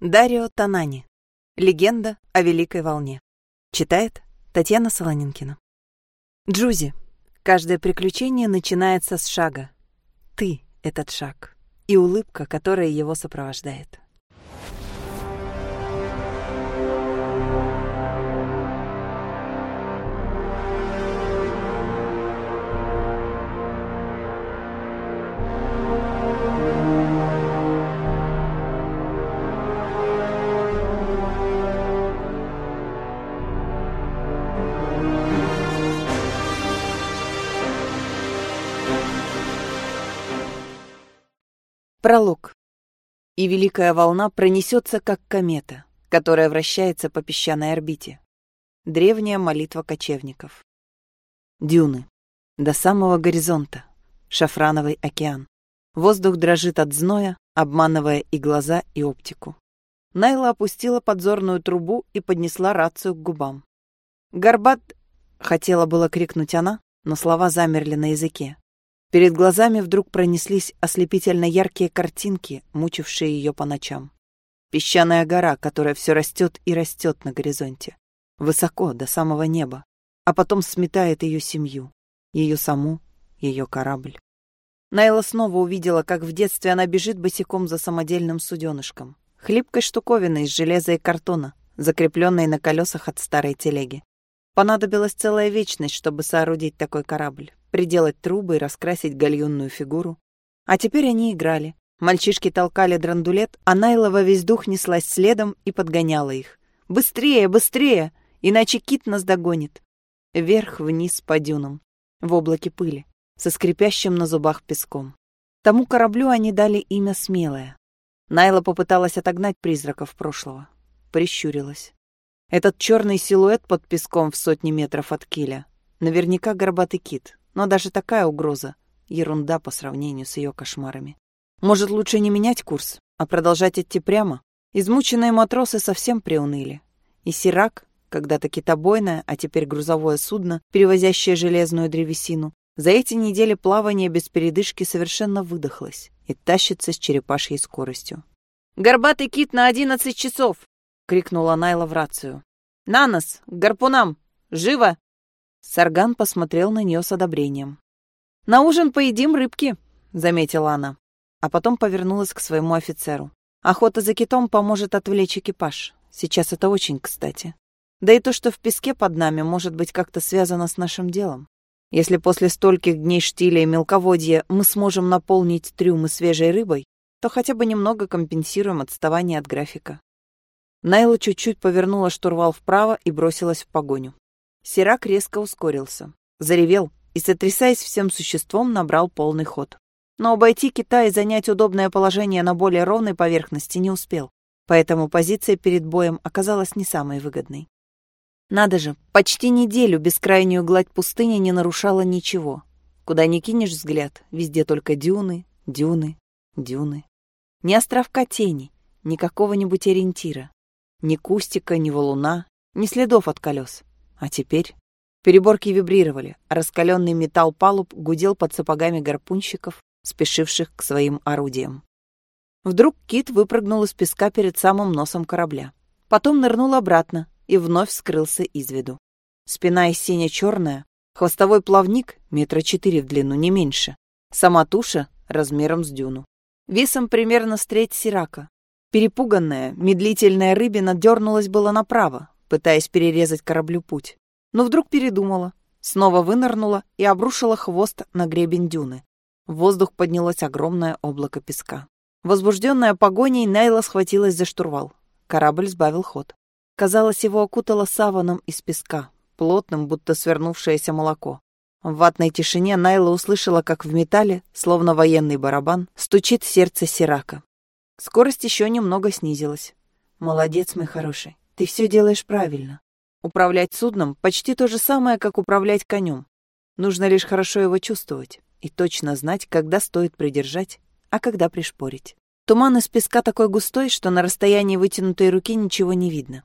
Дарио Танани. Легенда о Великой волне. Читает Татьяна Солонинкина. Джузи. Каждое приключение начинается с шага. Ты — этот шаг. И улыбка, которая его сопровождает. Пролог. И великая волна пронесется, как комета, которая вращается по песчаной орбите. Древняя молитва кочевников. Дюны. До самого горизонта. Шафрановый океан. Воздух дрожит от зноя, обманывая и глаза, и оптику. Найла опустила подзорную трубу и поднесла рацию к губам. «Горбат...» — хотела было крикнуть она, но слова замерли на языке. Перед глазами вдруг пронеслись ослепительно яркие картинки, мучившие ее по ночам. Песчаная гора, которая все растет и растет на горизонте. Высоко, до самого неба. А потом сметает ее семью, ее саму, ее корабль. Найла снова увидела, как в детстве она бежит босиком за самодельным суденышком. Хлипкой штуковиной из железа и картона, закрепленной на колесах от старой телеги. Понадобилась целая вечность, чтобы соорудить такой корабль приделать трубы и раскрасить гальюнную фигуру. А теперь они играли. Мальчишки толкали драндулет, а Найла во весь дух неслась следом и подгоняла их. «Быстрее, быстрее! Иначе кит нас догонит!» Вверх-вниз по дюнам, в облаке пыли, со скрипящим на зубах песком. Тому кораблю они дали имя Смелая. Найла попыталась отогнать призраков прошлого. Прищурилась. Этот черный силуэт под песком в сотни метров от киля. Наверняка горбатый кит. Но даже такая угроза — ерунда по сравнению с ее кошмарами. Может, лучше не менять курс, а продолжать идти прямо? Измученные матросы совсем приуныли. И Сирак, когда-то китобойное, а теперь грузовое судно, перевозящее железную древесину, за эти недели плавания без передышки совершенно выдохлось и тащится с черепашьей скоростью. «Горбатый кит на одиннадцать часов!» — крикнула Найла в рацию. «На нас! К гарпунам! Живо!» Сарган посмотрел на нее с одобрением. «На ужин поедим рыбки», — заметила она, а потом повернулась к своему офицеру. «Охота за китом поможет отвлечь экипаж. Сейчас это очень кстати. Да и то, что в песке под нами, может быть как-то связано с нашим делом. Если после стольких дней штиля и мелководья мы сможем наполнить трюмы свежей рыбой, то хотя бы немного компенсируем отставание от графика». Найла чуть-чуть повернула штурвал вправо и бросилась в погоню. Сирак резко ускорился, заревел и, сотрясаясь всем существом, набрал полный ход. Но обойти Китай и занять удобное положение на более ровной поверхности не успел, поэтому позиция перед боем оказалась не самой выгодной. Надо же, почти неделю бескрайнюю гладь пустыни не нарушала ничего. Куда ни кинешь взгляд, везде только дюны, дюны, дюны. Ни островка тени, ни какого-нибудь ориентира. Ни кустика, ни валуна, ни следов от колес. А теперь переборки вибрировали, а раскаленный металл палуб гудел под сапогами гарпунщиков, спешивших к своим орудиям. Вдруг кит выпрыгнул из песка перед самым носом корабля. Потом нырнул обратно и вновь скрылся из виду. Спина из сине-черная, хвостовой плавник метра четыре в длину, не меньше. Сама туша размером с дюну. Весом примерно с треть сирака. Перепуганная, медлительная рыбина дернулась было направо, пытаясь перерезать кораблю путь. Но вдруг передумала, снова вынырнула и обрушила хвост на гребень дюны. В воздух поднялось огромное облако песка. Возбужденная погоней, Найла схватилась за штурвал. Корабль сбавил ход. Казалось, его окутало саваном из песка, плотным, будто свернувшееся молоко. В ватной тишине Найла услышала, как в металле, словно военный барабан, стучит сердце Сирака. Скорость еще немного снизилась. «Молодец, мой хороший. Ты все делаешь правильно. Управлять судном почти то же самое, как управлять конем. Нужно лишь хорошо его чувствовать и точно знать, когда стоит придержать, а когда пришпорить. Туман из песка такой густой, что на расстоянии вытянутой руки ничего не видно.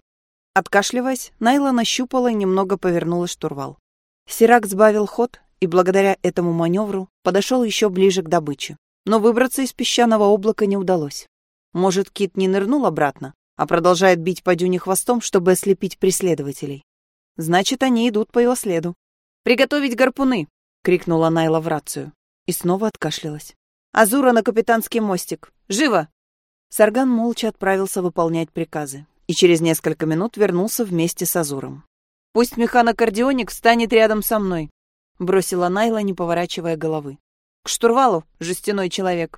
Откашливаясь, Найла нащупала и немного повернула штурвал. Сирак сбавил ход и благодаря этому маневру подошел еще ближе к добыче. Но выбраться из песчаного облака не удалось. Может, кит не нырнул обратно, а продолжает бить по дюне хвостом, чтобы ослепить преследователей. Значит, они идут по его следу. «Приготовить гарпуны!» — крикнула Найла в рацию. И снова откашлялась. «Азура на капитанский мостик! Живо!» Сарган молча отправился выполнять приказы и через несколько минут вернулся вместе с Азуром. «Пусть механокардионик встанет рядом со мной», — бросила Найла, не поворачивая головы. «К штурвалу, жестяной человек».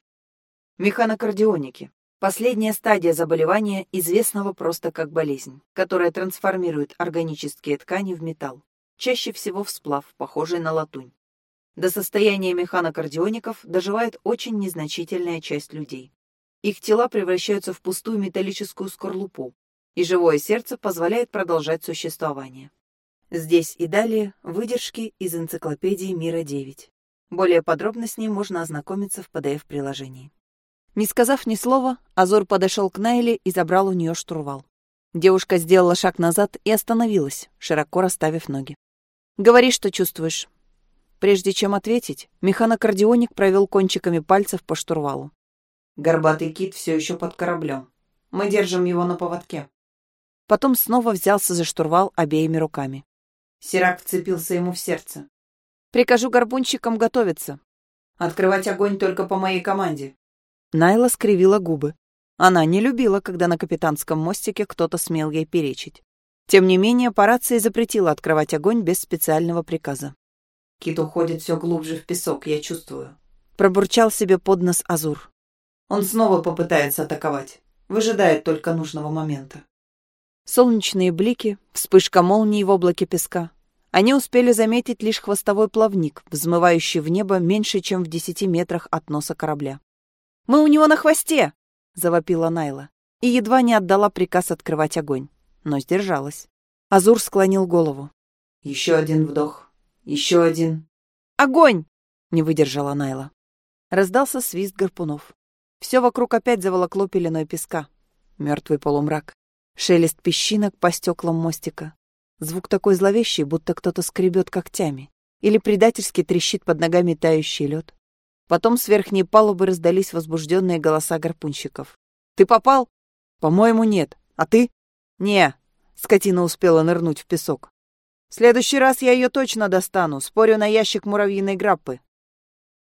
Механокардионики. Последняя стадия заболевания, известного просто как болезнь, которая трансформирует органические ткани в металл, чаще всего в сплав, похожий на латунь. До состояния механокардиоников доживает очень незначительная часть людей. Их тела превращаются в пустую металлическую скорлупу, и живое сердце позволяет продолжать существование. Здесь и далее выдержки из энциклопедии «Мира-9». Более подробно с ней можно ознакомиться в PDF-приложении. Не сказав ни слова, Азор подошел к Найле и забрал у нее штурвал. Девушка сделала шаг назад и остановилась, широко расставив ноги. «Говори, что чувствуешь». Прежде чем ответить, механокардионик провел кончиками пальцев по штурвалу. «Горбатый кит все еще под кораблем. Мы держим его на поводке». Потом снова взялся за штурвал обеими руками. Сирак вцепился ему в сердце. «Прикажу горбунщикам готовиться. Открывать огонь только по моей команде. Найла скривила губы. Она не любила, когда на капитанском мостике кто-то смел ей перечить. Тем не менее, по рации запретила открывать огонь без специального приказа. «Кит уходит все глубже в песок, я чувствую», — пробурчал себе под нос Азур. «Он снова попытается атаковать, выжидает только нужного момента». Солнечные блики, вспышка молнии в облаке песка. Они успели заметить лишь хвостовой плавник, взмывающий в небо меньше, чем в десяти метрах от носа корабля. Мы у него на хвосте!» — завопила Найла. И едва не отдала приказ открывать огонь, но сдержалась. Азур склонил голову. «Еще один вдох. Еще один...» «Огонь!» — не выдержала Найла. Раздался свист гарпунов. Все вокруг опять заволокло пеленой песка. Мертвый полумрак. Шелест песчинок по стеклам мостика. Звук такой зловещий, будто кто-то скребет когтями. Или предательски трещит под ногами тающий лед. Потом с верхней палубы раздались возбужденные голоса гарпунщиков. «Ты попал?» «По-моему, нет. А ты?» «Не». Скотина успела нырнуть в песок. «В следующий раз я ее точно достану. Спорю на ящик муравьиной граппы».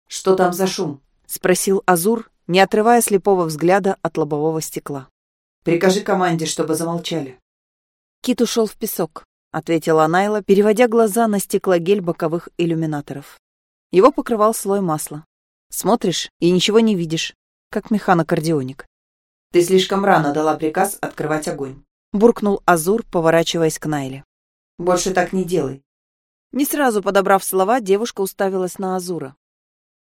«Что там за шум?» — спросил Азур, не отрывая слепого взгляда от лобового стекла. «Прикажи команде, чтобы замолчали». Кит ушел в песок, — ответила Найла, переводя глаза на стеклогель боковых иллюминаторов. Его покрывал слой масла. Смотришь и ничего не видишь, как механокардионик. «Ты слишком рано дала приказ открывать огонь», — буркнул Азур, поворачиваясь к Найле. «Больше так не делай». Не сразу подобрав слова, девушка уставилась на Азура.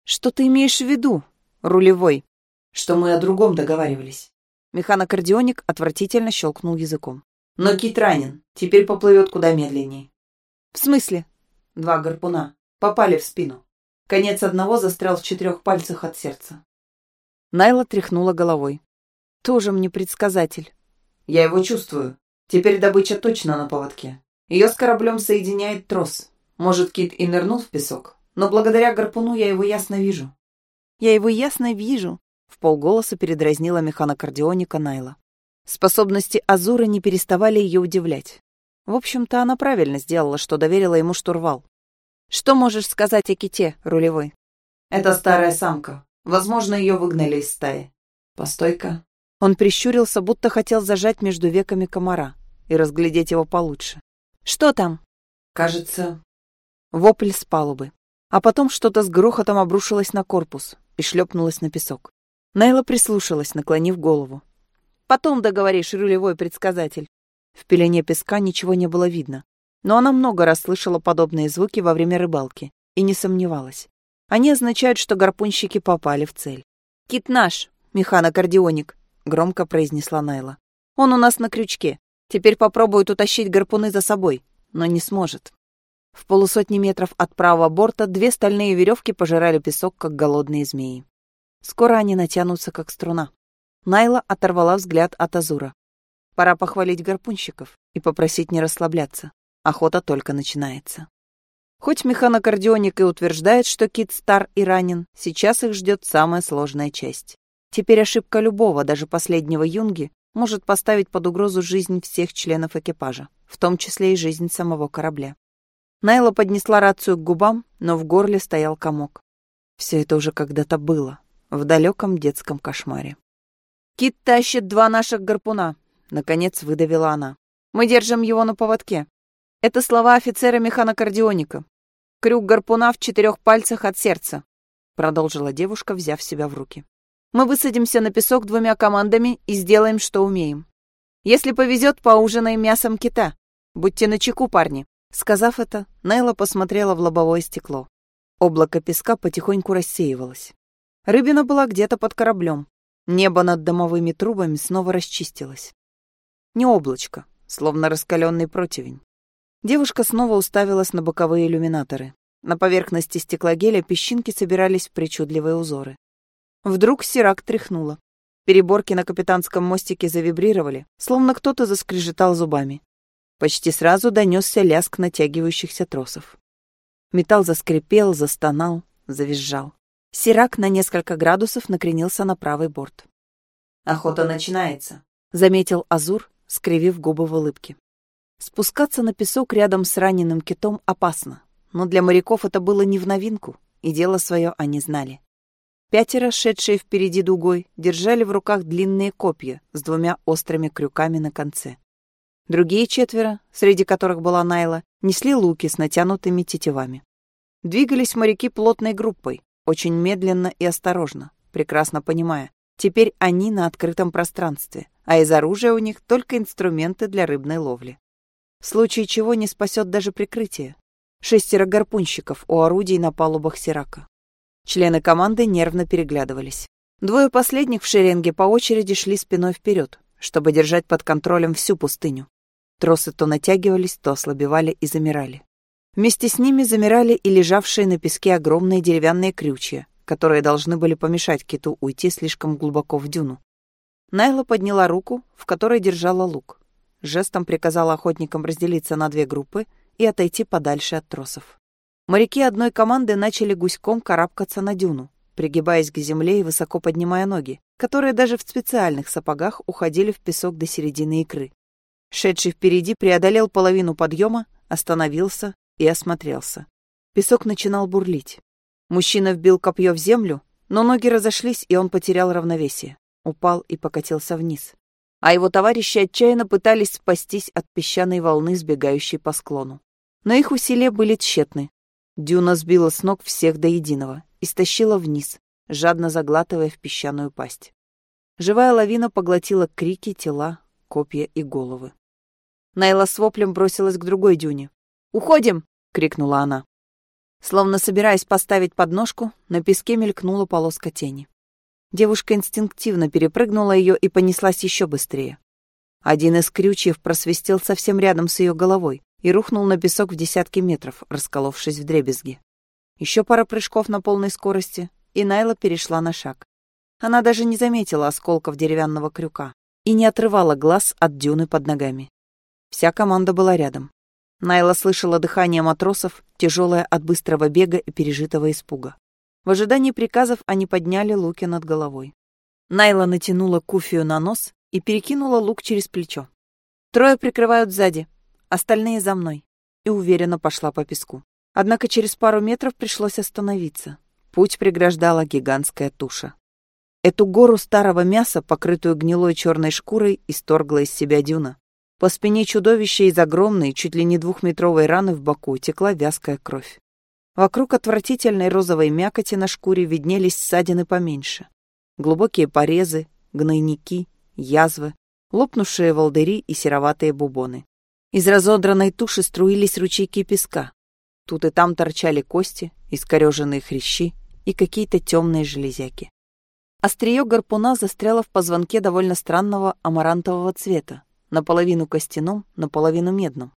«Что ты имеешь в виду, рулевой?» «Что мы о другом договаривались». Механокардионик отвратительно щелкнул языком. «Но кит ранен. Теперь поплывет куда медленнее». «В смысле?» «Два гарпуна. Попали в спину». Конец одного застрял в четырех пальцах от сердца. Найла тряхнула головой. Тоже мне предсказатель. Я его чувствую. Теперь добыча точно на поводке. Ее с кораблем соединяет трос. Может, кит и нырнул в песок, но благодаря гарпуну я его ясно вижу. Я его ясно вижу, в полголоса передразнила механокардионика Найла. Способности Азура не переставали ее удивлять. В общем-то, она правильно сделала, что доверила ему штурвал. Что можешь сказать о ките, рулевой? Это старая самка. Возможно, ее выгнали из стаи. Постой-ка. Он прищурился, будто хотел зажать между веками комара и разглядеть его получше. Что там? Кажется... Вопль с палубы. А потом что-то с грохотом обрушилось на корпус и шлепнулось на песок. Найла прислушалась, наклонив голову. «Потом договоришь, рулевой предсказатель». В пелене песка ничего не было видно, но она много раз слышала подобные звуки во время рыбалки и не сомневалась. Они означают, что гарпунщики попали в цель. «Кит наш, механокардионик», — громко произнесла Найла. «Он у нас на крючке. Теперь попробует утащить гарпуны за собой, но не сможет». В полусотни метров от правого борта две стальные веревки пожирали песок, как голодные змеи. Скоро они натянутся, как струна. Найла оторвала взгляд от Азура. Пора похвалить гарпунщиков и попросить не расслабляться. Охота только начинается. Хоть механокардионик и утверждает, что Кит стар и ранен, сейчас их ждет самая сложная часть. Теперь ошибка любого, даже последнего юнги, может поставить под угрозу жизнь всех членов экипажа, в том числе и жизнь самого корабля. Найла поднесла рацию к губам, но в горле стоял комок. Все это уже когда-то было, в далеком детском кошмаре. «Кит тащит два наших гарпуна», — наконец выдавила она. «Мы держим его на поводке. Это слова офицера-механокардионика. Крюк гарпуна в четырех пальцах от сердца», — продолжила девушка, взяв себя в руки. «Мы высадимся на песок двумя командами и сделаем, что умеем. Если повезет, поужинаем мясом кита. Будьте начеку, парни». Сказав это, Найла посмотрела в лобовое стекло. Облако песка потихоньку рассеивалось. Рыбина была где-то под кораблем. Небо над домовыми трубами снова расчистилось. Не облачко, словно раскаленный противень. Девушка снова уставилась на боковые иллюминаторы. На поверхности стеклогеля песчинки собирались в причудливые узоры. Вдруг Сирак тряхнула. Переборки на капитанском мостике завибрировали, словно кто-то заскрежетал зубами. Почти сразу донесся лязг натягивающихся тросов. Металл заскрипел, застонал, завизжал. Сирак на несколько градусов накренился на правый борт. «Охота начинается», — заметил Азур, скривив губы в улыбке. Спускаться на песок рядом с раненым китом опасно, но для моряков это было не в новинку, и дело свое они знали. Пятеро, шедшие впереди дугой, держали в руках длинные копья с двумя острыми крюками на конце. Другие четверо, среди которых была Найла, несли луки с натянутыми тетивами. Двигались моряки плотной группой, очень медленно и осторожно, прекрасно понимая, теперь они на открытом пространстве, а из оружия у них только инструменты для рыбной ловли. В случае чего не спасет даже прикрытие. Шестеро гарпунщиков у орудий на палубах Сирака. Члены команды нервно переглядывались. Двое последних в шеренге по очереди шли спиной вперед, чтобы держать под контролем всю пустыню. Тросы то натягивались, то ослабевали и замирали. Вместе с ними замирали и лежавшие на песке огромные деревянные крючья, которые должны были помешать киту уйти слишком глубоко в дюну. Найла подняла руку, в которой держала лук. Жестом приказала охотникам разделиться на две группы и отойти подальше от тросов. Моряки одной команды начали гуськом карабкаться на дюну, пригибаясь к земле и высоко поднимая ноги, которые даже в специальных сапогах уходили в песок до середины икры. Шедший впереди преодолел половину подъема, остановился и осмотрелся. Песок начинал бурлить. Мужчина вбил копье в землю, но ноги разошлись, и он потерял равновесие. Упал и покатился вниз. А его товарищи отчаянно пытались спастись от песчаной волны, сбегающей по склону. Но их усилия были тщетны. Дюна сбила с ног всех до единого и стащила вниз, жадно заглатывая в песчаную пасть. Живая лавина поглотила крики, тела, копья и головы. Найла с воплем бросилась к другой дюне. «Уходим!» — крикнула она. Словно собираясь поставить подножку, на песке мелькнула полоска тени. Девушка инстинктивно перепрыгнула ее и понеслась еще быстрее. Один из крючьев просвистел совсем рядом с ее головой и рухнул на песок в десятки метров, расколовшись в дребезги. Еще пара прыжков на полной скорости, и Найла перешла на шаг. Она даже не заметила осколков деревянного крюка и не отрывала глаз от дюны под ногами. Вся команда была рядом. Найла слышала дыхание матросов, тяжелое от быстрого бега и пережитого испуга. В ожидании приказов они подняли луки над головой. Найла натянула куфию на нос и перекинула лук через плечо. Трое прикрывают сзади, остальные за мной, и уверенно пошла по песку. Однако через пару метров пришлось остановиться. Путь преграждала гигантская туша. Эту гору старого мяса, покрытую гнилой черной шкурой, исторгла из себя дюна. По спине чудовища из огромной, чуть ли не двухметровой раны в боку текла вязкая кровь. Вокруг отвратительной розовой мякоти на шкуре виднелись ссадины поменьше. Глубокие порезы, гнойники, язвы, лопнувшие волдыри и сероватые бубоны. Из разодранной туши струились ручейки песка. Тут и там торчали кости, искореженные хрящи и какие-то темные железяки. Острие гарпуна застряло в позвонке довольно странного амарантового цвета, наполовину костяном, наполовину медном.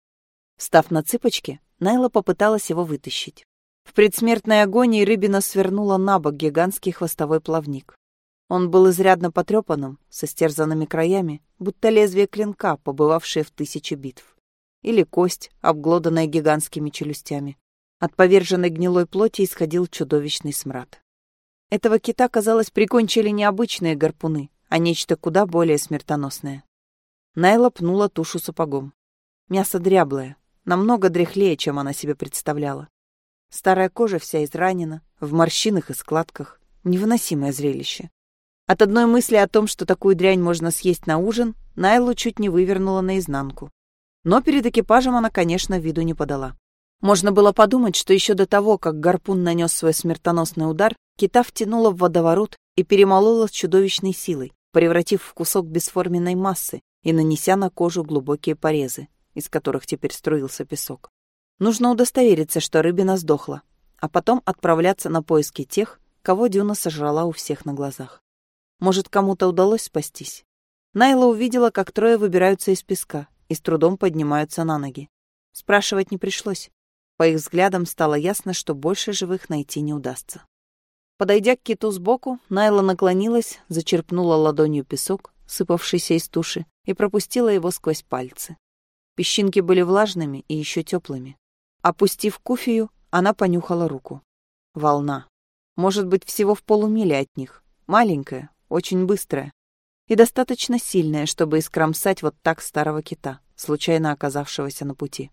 Став на цыпочки, Найла попыталась его вытащить. В предсмертной агонии рыбина свернула на бок гигантский хвостовой плавник. Он был изрядно потрепанным, со стерзанными краями, будто лезвие клинка, побывавшее в тысячи битв. Или кость, обглоданная гигантскими челюстями. От поверженной гнилой плоти исходил чудовищный смрад. Этого кита, казалось, прикончили необычные гарпуны, а нечто куда более смертоносное. Найла пнула тушу сапогом. Мясо дряблое, намного дряхлее, чем она себе представляла. Старая кожа вся изранена, в морщинах и складках. Невыносимое зрелище. От одной мысли о том, что такую дрянь можно съесть на ужин, Найлу чуть не вывернула наизнанку. Но перед экипажем она, конечно, виду не подала. Можно было подумать, что еще до того, как гарпун нанес свой смертоносный удар, кита втянула в водоворот и перемолола с чудовищной силой, превратив в кусок бесформенной массы и нанеся на кожу глубокие порезы, из которых теперь струился песок. Нужно удостовериться, что рыбина сдохла, а потом отправляться на поиски тех, кого Дюна сожрала у всех на глазах. Может, кому-то удалось спастись? Найла увидела, как трое выбираются из песка и с трудом поднимаются на ноги. Спрашивать не пришлось. По их взглядам стало ясно, что больше живых найти не удастся. Подойдя к киту сбоку, Найла наклонилась, зачерпнула ладонью песок, сыпавшийся из туши, и пропустила его сквозь пальцы. Песчинки были влажными и еще теплыми. Опустив куфию, она понюхала руку. Волна. Может быть, всего в полумиле от них. Маленькая, очень быстрая. И достаточно сильная, чтобы искромсать вот так старого кита, случайно оказавшегося на пути.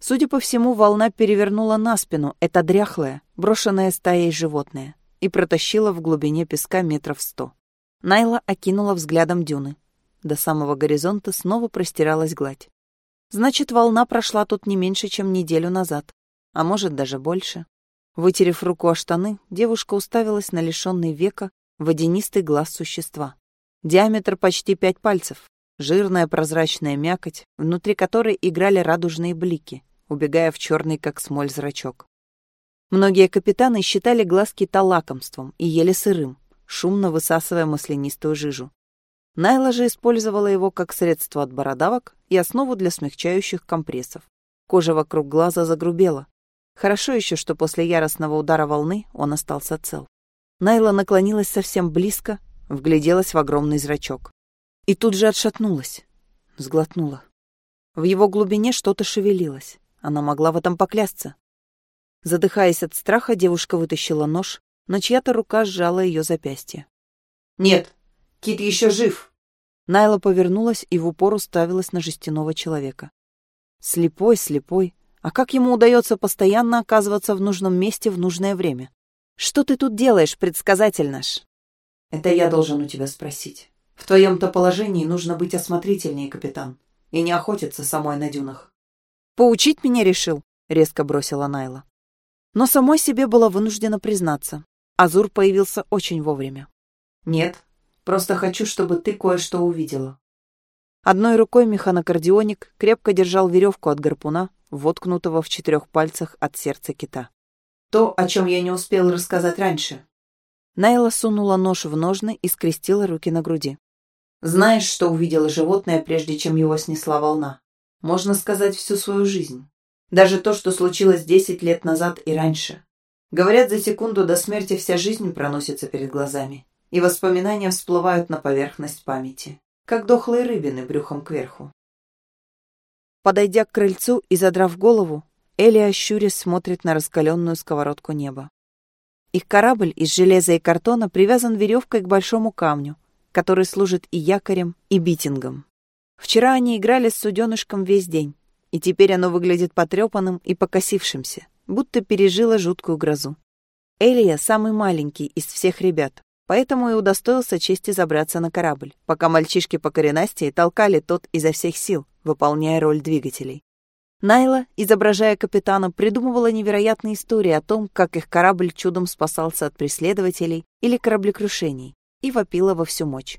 Судя по всему, волна перевернула на спину это дряхлое, брошенное стаей животное и протащила в глубине песка метров сто. Найла окинула взглядом дюны. До самого горизонта снова простиралась гладь. Значит, волна прошла тут не меньше, чем неделю назад, а может, даже больше. Вытерев руку о штаны, девушка уставилась на лишенный века водянистый глаз существа. Диаметр почти пять пальцев, жирная прозрачная мякоть, внутри которой играли радужные блики, убегая в черный, как смоль, зрачок. Многие капитаны считали глаз кита лакомством и ели сырым, шумно высасывая маслянистую жижу. Найла же использовала его как средство от бородавок и основу для смягчающих компрессов. Кожа вокруг глаза загрубела. Хорошо еще, что после яростного удара волны он остался цел. Найла наклонилась совсем близко, вгляделась в огромный зрачок. И тут же отшатнулась, сглотнула. В его глубине что-то шевелилось. Она могла в этом поклясться. Задыхаясь от страха, девушка вытащила нож, но чья-то рука сжала ее запястье. «Нет, Кит еще жив!» Найла повернулась и в упор уставилась на жестяного человека. Слепой, слепой. А как ему удается постоянно оказываться в нужном месте в нужное время? Что ты тут делаешь, предсказатель наш? Это я должен у тебя спросить. В твоем-то положении нужно быть осмотрительнее, капитан, и не охотиться самой на дюнах. Поучить меня решил, резко бросила Найла. Но самой себе была вынуждена признаться. Азур появился очень вовремя. Нет, Просто хочу, чтобы ты кое-что увидела». Одной рукой механокардионик крепко держал веревку от гарпуна, воткнутого в четырех пальцах от сердца кита. «То, о чем я не успел рассказать раньше». Найла сунула нож в ножны и скрестила руки на груди. «Знаешь, что увидело животное, прежде чем его снесла волна? Можно сказать, всю свою жизнь. Даже то, что случилось десять лет назад и раньше. Говорят, за секунду до смерти вся жизнь проносится перед глазами и воспоминания всплывают на поверхность памяти, как дохлые рыбины брюхом кверху. Подойдя к крыльцу и задрав голову, Элия щурясь смотрит на раскаленную сковородку неба. Их корабль из железа и картона привязан веревкой к большому камню, который служит и якорем, и битингом. Вчера они играли с суденышком весь день, и теперь оно выглядит потрепанным и покосившимся, будто пережило жуткую грозу. Элия самый маленький из всех ребят, поэтому и удостоился чести забраться на корабль, пока мальчишки по коренастии толкали тот изо всех сил, выполняя роль двигателей. Найла, изображая капитана, придумывала невероятные истории о том, как их корабль чудом спасался от преследователей или кораблекрушений, и вопила во всю мощь.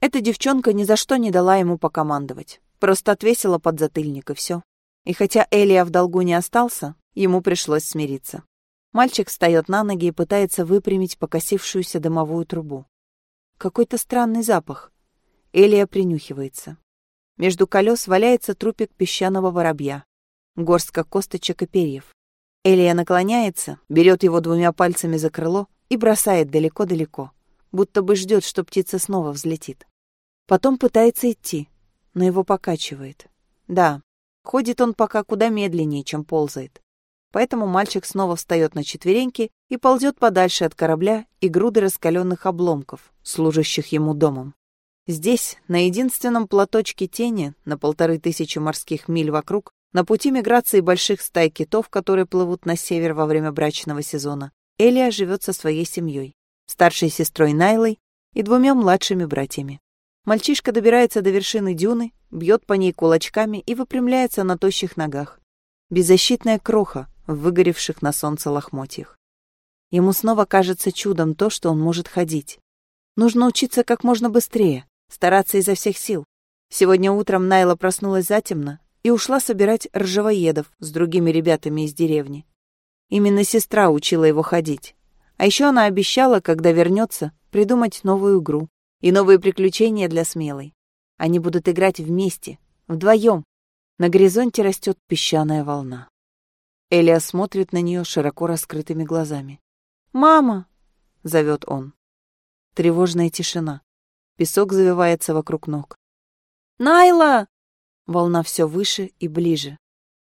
Эта девчонка ни за что не дала ему покомандовать, просто отвесила под затыльник и все. И хотя Элия в долгу не остался, ему пришлось смириться. Мальчик встает на ноги и пытается выпрямить покосившуюся дымовую трубу. Какой-то странный запах. Элия принюхивается. Между колес валяется трупик песчаного воробья. Горстка косточек и перьев. Элия наклоняется, берет его двумя пальцами за крыло и бросает далеко-далеко, будто бы ждет, что птица снова взлетит. Потом пытается идти, но его покачивает. Да, ходит он пока куда медленнее, чем ползает. Поэтому мальчик снова встает на четвереньки и ползет подальше от корабля и груды раскаленных обломков, служащих ему домом. Здесь, на единственном платочке тени, на полторы тысячи морских миль вокруг, на пути миграции больших стай китов, которые плывут на север во время брачного сезона, Элия живет со своей семьей, старшей сестрой Найлой и двумя младшими братьями. Мальчишка добирается до вершины дюны, бьет по ней кулачками и выпрямляется на тощих ногах. Беззащитная кроха в выгоревших на солнце лохмотьях. Ему снова кажется чудом то, что он может ходить. Нужно учиться как можно быстрее, стараться изо всех сил. Сегодня утром Найла проснулась затемно и ушла собирать ржавоедов с другими ребятами из деревни. Именно сестра учила его ходить. А еще она обещала, когда вернется, придумать новую игру и новые приключения для смелой. Они будут играть вместе, вдвоем. На горизонте растет песчаная волна. Элия смотрит на нее широко раскрытыми глазами. «Мама!» — зовет он. Тревожная тишина. Песок завивается вокруг ног. «Найла!» Волна все выше и ближе.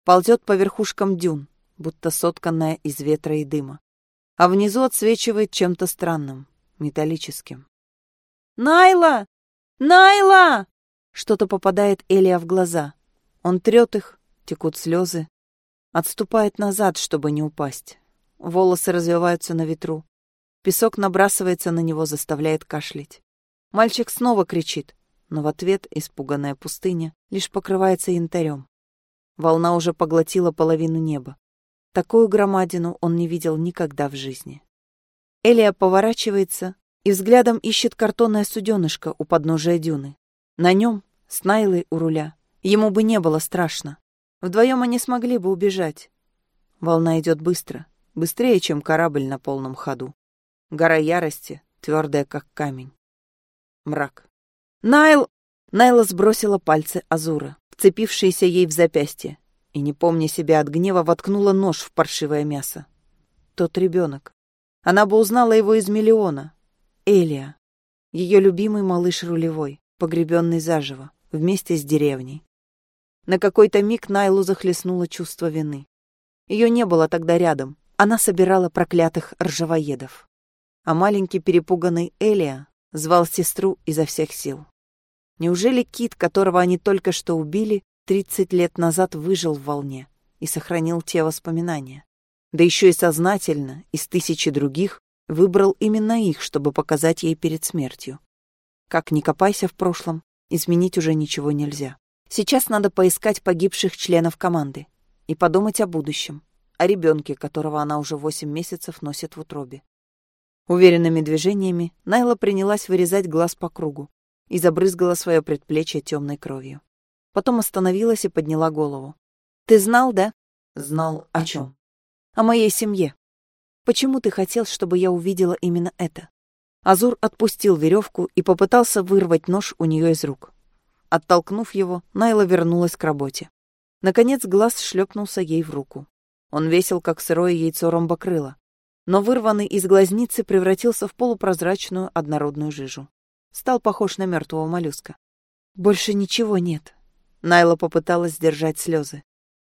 Ползет по верхушкам дюн, будто сотканная из ветра и дыма. А внизу отсвечивает чем-то странным, металлическим. «Найла! Найла!» Что-то попадает Элия в глаза. Он трет их, текут слезы. Отступает назад, чтобы не упасть. Волосы развиваются на ветру. Песок набрасывается на него, заставляет кашлять. Мальчик снова кричит, но в ответ испуганная пустыня лишь покрывается янтарем. Волна уже поглотила половину неба. Такую громадину он не видел никогда в жизни. Элия поворачивается и взглядом ищет картонное суденышко у подножия дюны. На нем, с Найлой у руля, ему бы не было страшно. Вдвоем они смогли бы убежать. Волна идет быстро, быстрее, чем корабль на полном ходу. Гора ярости, твердая, как камень. Мрак. «Найл!» Найла сбросила пальцы Азура, вцепившиеся ей в запястье, и, не помня себя от гнева, воткнула нож в паршивое мясо. Тот ребенок. Она бы узнала его из миллиона, Элия, ее любимый малыш рулевой, погребенный заживо, вместе с деревней. На какой-то миг Найлу захлестнуло чувство вины. Ее не было тогда рядом, она собирала проклятых ржавоедов. А маленький перепуганный Элия звал сестру изо всех сил. Неужели кит, которого они только что убили, тридцать лет назад выжил в волне и сохранил те воспоминания? Да еще и сознательно, из тысячи других, Выбрал именно их, чтобы показать ей перед смертью. Как ни копайся в прошлом, изменить уже ничего нельзя. Сейчас надо поискать погибших членов команды и подумать о будущем, о ребенке, которого она уже восемь месяцев носит в утробе. Уверенными движениями Найла принялась вырезать глаз по кругу и забрызгала свое предплечье темной кровью. Потом остановилась и подняла голову. «Ты знал, да?» «Знал о чем?» «О моей семье. Почему ты хотел, чтобы я увидела именно это? Азур отпустил веревку и попытался вырвать нож у нее из рук. Оттолкнув его, Найла вернулась к работе. Наконец глаз шлепнулся ей в руку. Он весил, как сырое яйцо ромбокрыла, но вырванный из глазницы превратился в полупрозрачную однородную жижу. Стал похож на мертвого моллюска. Больше ничего нет. Найла попыталась сдержать слезы.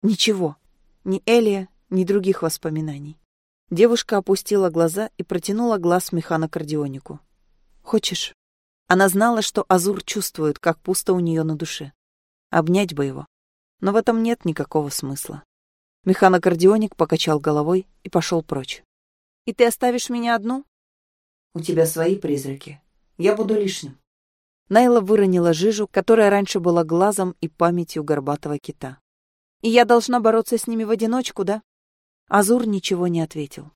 Ничего. Ни Элия, ни других воспоминаний. Девушка опустила глаза и протянула глаз механокардионику. «Хочешь?» Она знала, что Азур чувствует, как пусто у нее на душе. Обнять бы его. Но в этом нет никакого смысла. Механокардионик покачал головой и пошел прочь. «И ты оставишь меня одну?» «У тебя свои призраки. Я буду лишним». Найла выронила жижу, которая раньше была глазом и памятью горбатого кита. «И я должна бороться с ними в одиночку, да?» Азур ничего не ответил.